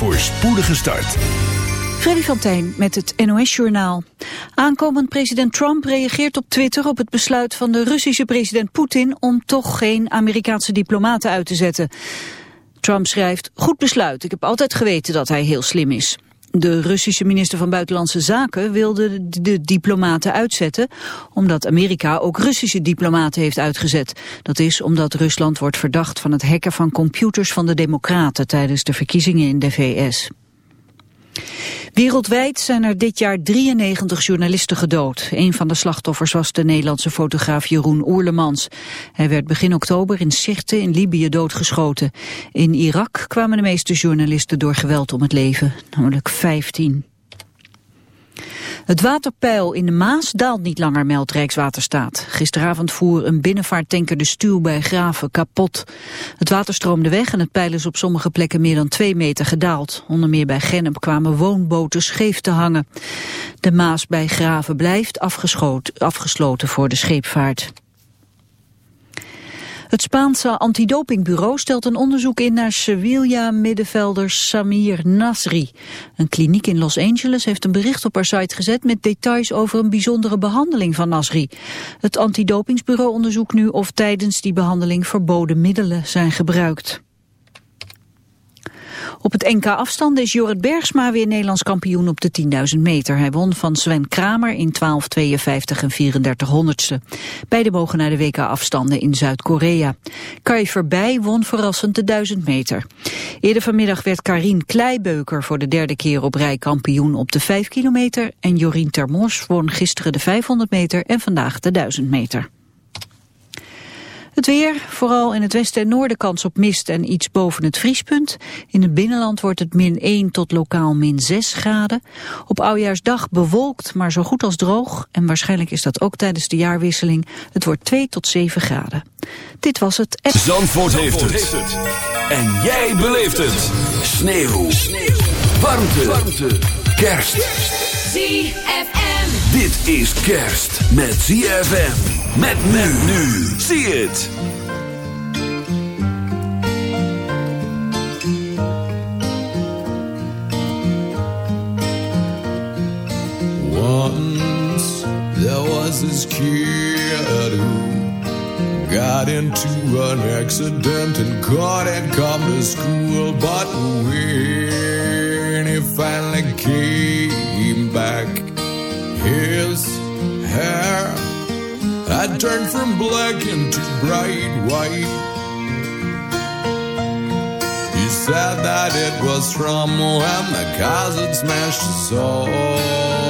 voor spoedige start. Freddy van Tijn met het NOS-journaal. Aankomend president Trump reageert op Twitter op het besluit van de Russische president Poetin om toch geen Amerikaanse diplomaten uit te zetten. Trump schrijft, goed besluit, ik heb altijd geweten dat hij heel slim is. De Russische minister van Buitenlandse Zaken wilde de diplomaten uitzetten, omdat Amerika ook Russische diplomaten heeft uitgezet. Dat is omdat Rusland wordt verdacht van het hacken van computers van de democraten tijdens de verkiezingen in de VS. Wereldwijd zijn er dit jaar 93 journalisten gedood. Een van de slachtoffers was de Nederlandse fotograaf Jeroen Oerlemans. Hij werd begin oktober in Sirte in Libië doodgeschoten. In Irak kwamen de meeste journalisten door geweld om het leven, namelijk 15. Het waterpeil in de Maas daalt niet langer, meldt Rijkswaterstaat. Gisteravond voer een binnenvaarttanker de stuw bij Graven kapot. Het water stroomde weg en het peil is op sommige plekken meer dan twee meter gedaald. Onder meer bij Gennep kwamen woonboten scheef te hangen. De Maas bij Graven blijft afgesloten voor de scheepvaart. Het Spaanse antidopingbureau stelt een onderzoek in naar Sevilla-middenvelder Samir Nasri. Een kliniek in Los Angeles heeft een bericht op haar site gezet met details over een bijzondere behandeling van Nasri. Het antidopingsbureau onderzoekt nu of tijdens die behandeling verboden middelen zijn gebruikt. Op het NK afstanden is Jorrit Bergsma weer Nederlands kampioen op de 10.000 meter. Hij won van Sven Kramer in 12.52 en 34 honderdste. Beide mogen naar de WK afstanden in Zuid-Korea. Kai Verbij won verrassend de 1000 meter. Eerder vanmiddag werd Karin Kleibeuker voor de derde keer op rij kampioen op de 5 kilometer. En Jorien Termors won gisteren de 500 meter en vandaag de 1000 meter. Het weer, vooral in het westen en noorden kans op mist en iets boven het vriespunt. In het binnenland wordt het min 1 tot lokaal min 6 graden. Op oudjaarsdag bewolkt, maar zo goed als droog. En waarschijnlijk is dat ook tijdens de jaarwisseling. Het wordt 2 tot 7 graden. Dit was het... Zandvoort, heeft, het. En jij beleeft het. Sneeuw. Sneeuw. Warmte. Warmte. Kerst. ZFM. Dit is kerst met ZFM. Met men nu. Zie het. Once there was this kid who got into an accident and couldn't come to school. But when he finally came back, his hair I turned from black into bright white. He said that it was from when the had smashed his soul.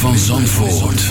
Van Zandvoort.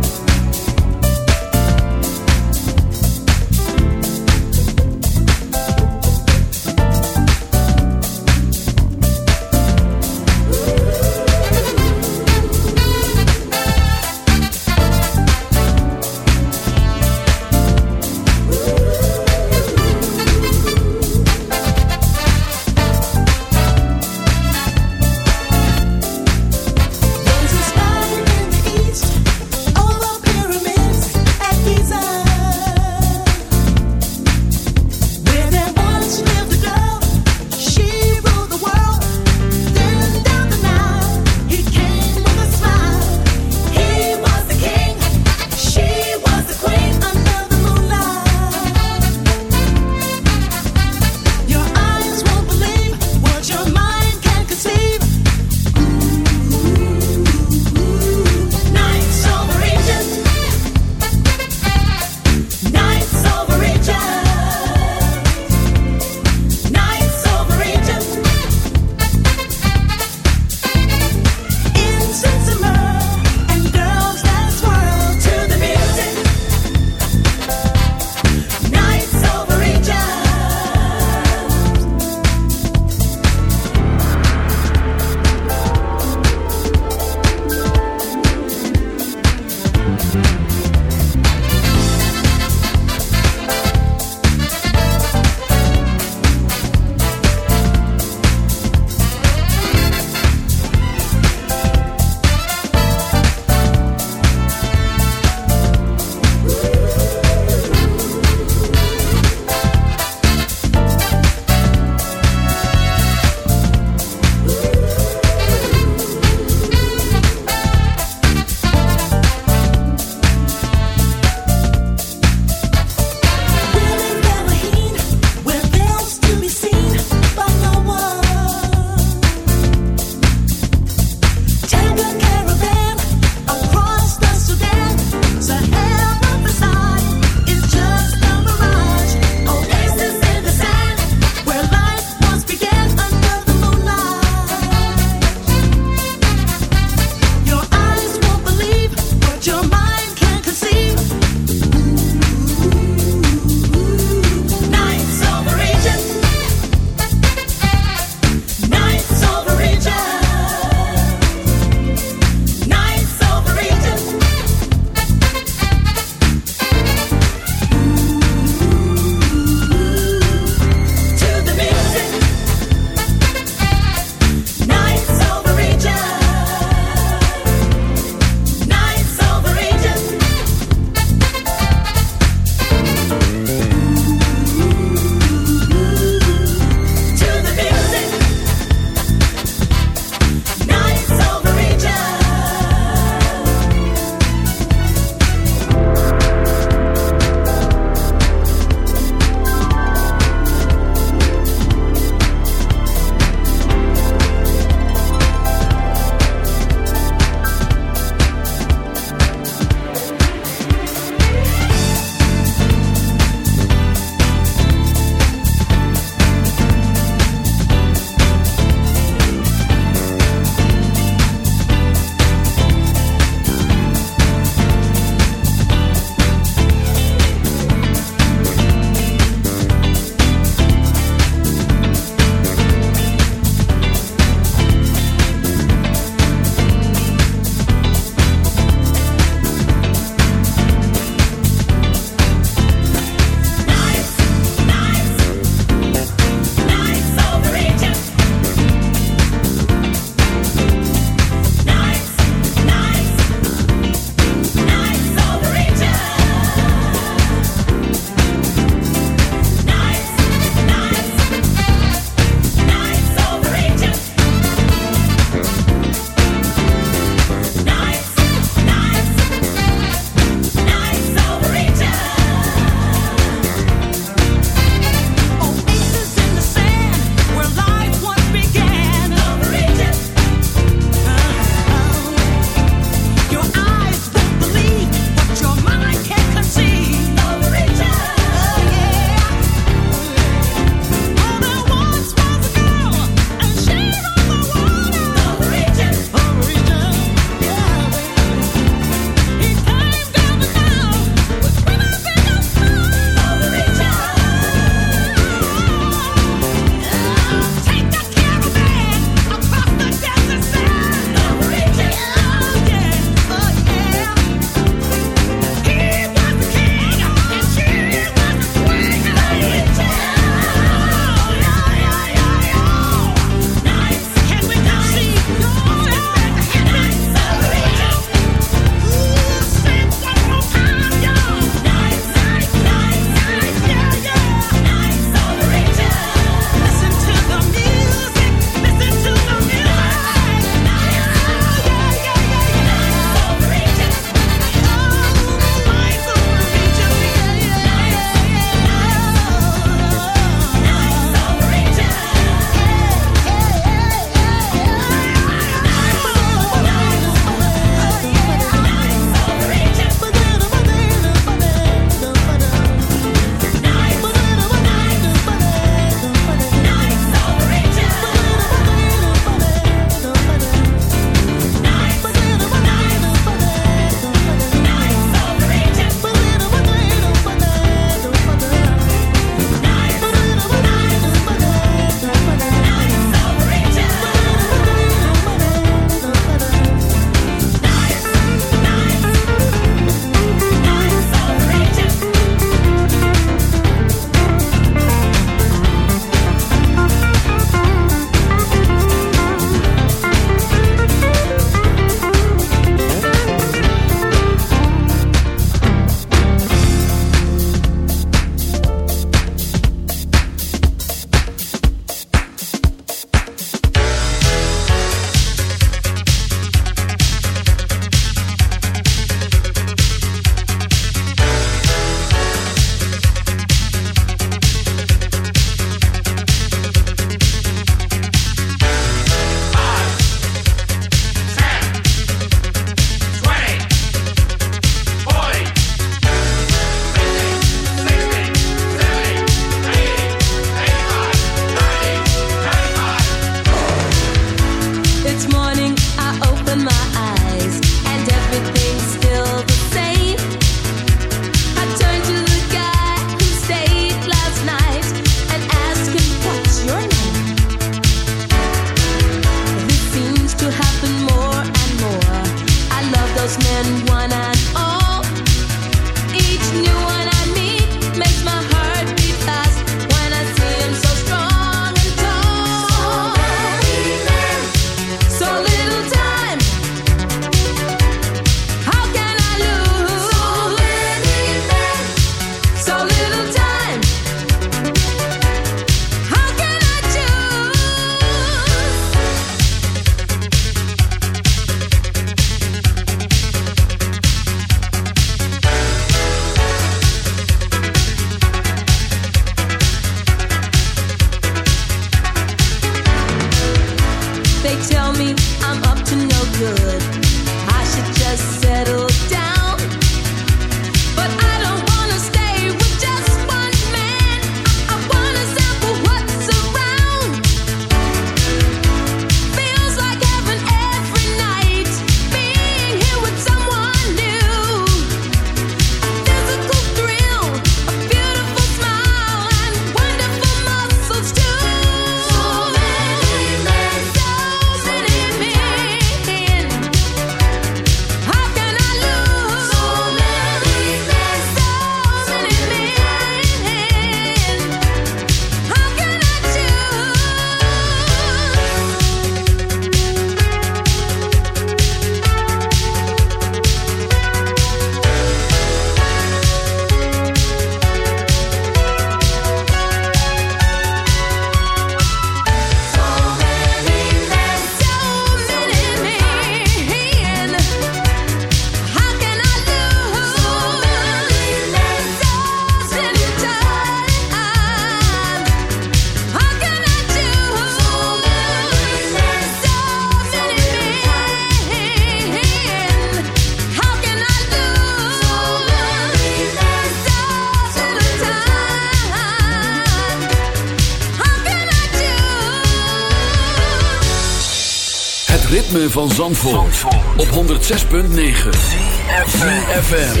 Van Zandvoort, op 106.9 CFFM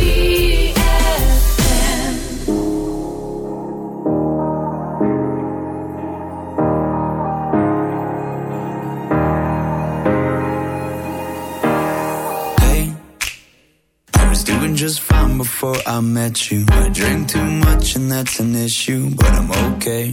Hey, I was doing just fine before I met you. I drink too much and that's an issue, but I'm okay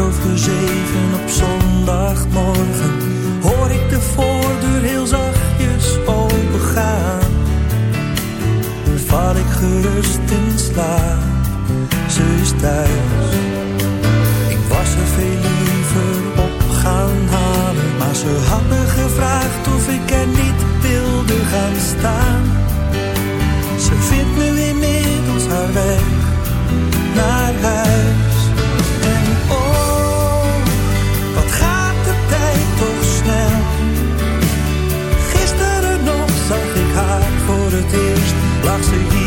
Over zeven op zondagmorgen hoor ik de voordeur heel zachtjes opengaan. Val ik gerust in slaap, ze is thuis. Ik was er veel liever op gaan halen, maar ze had me gevraagd of ik er niet wilde gaan staan. Ze vindt nu inmiddels haar weg naar huis. to you.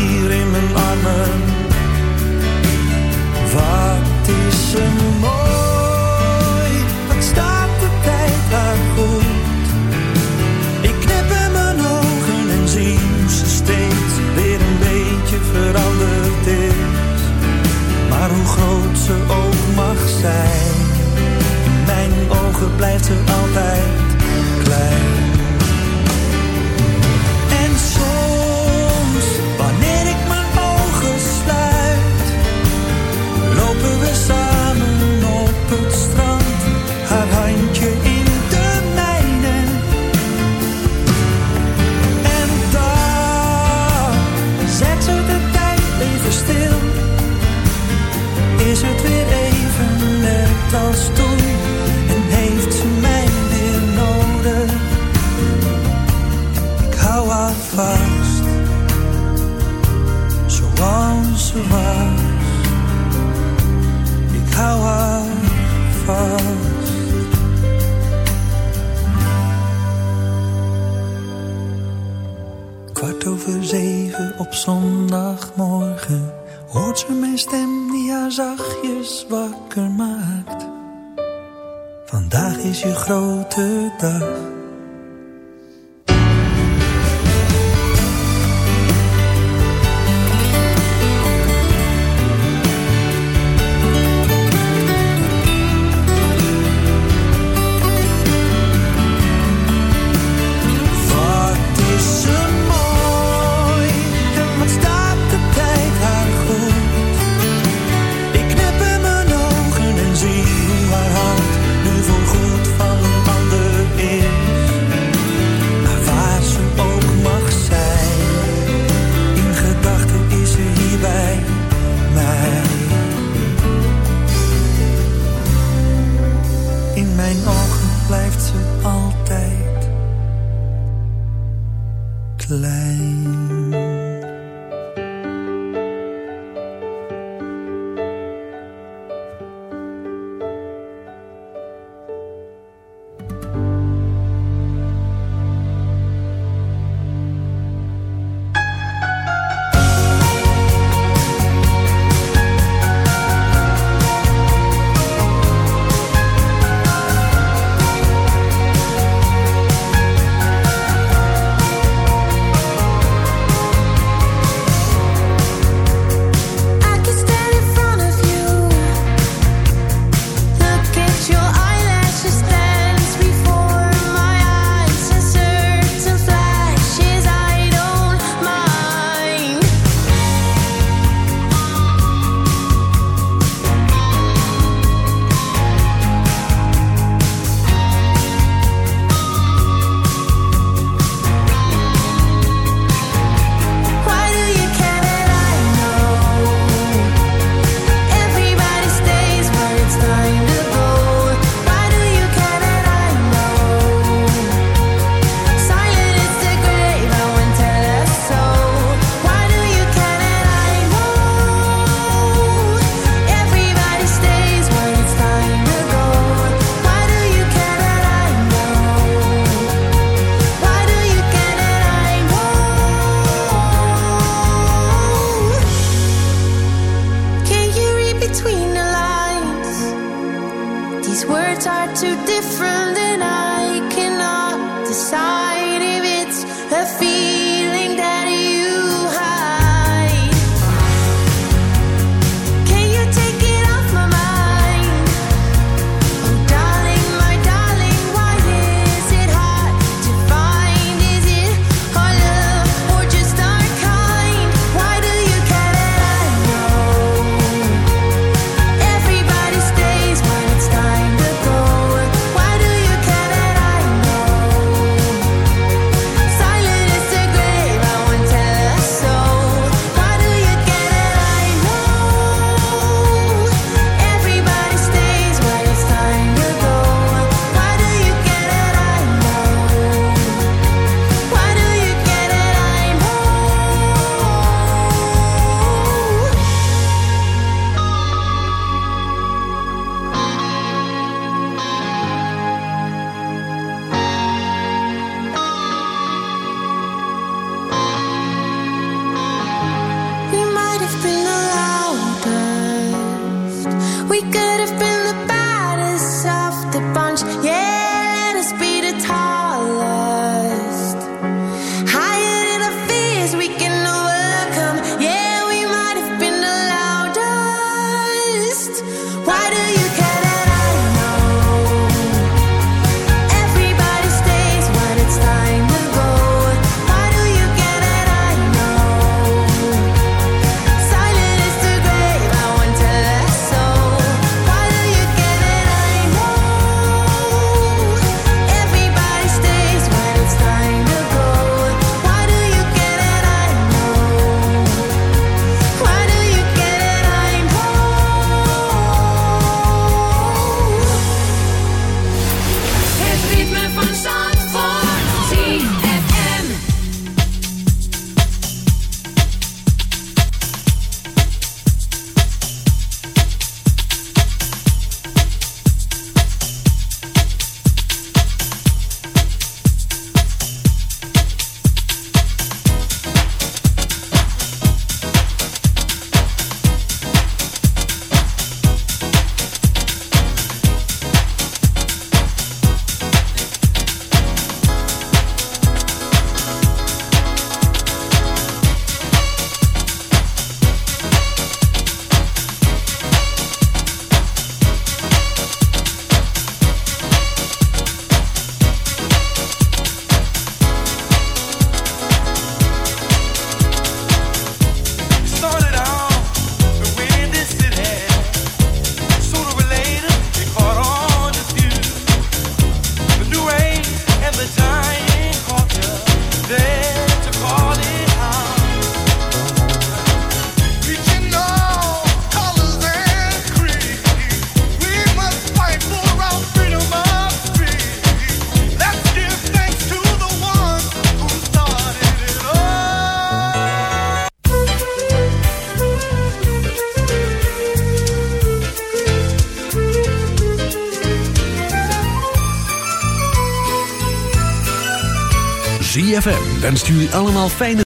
Wenst jullie allemaal fijne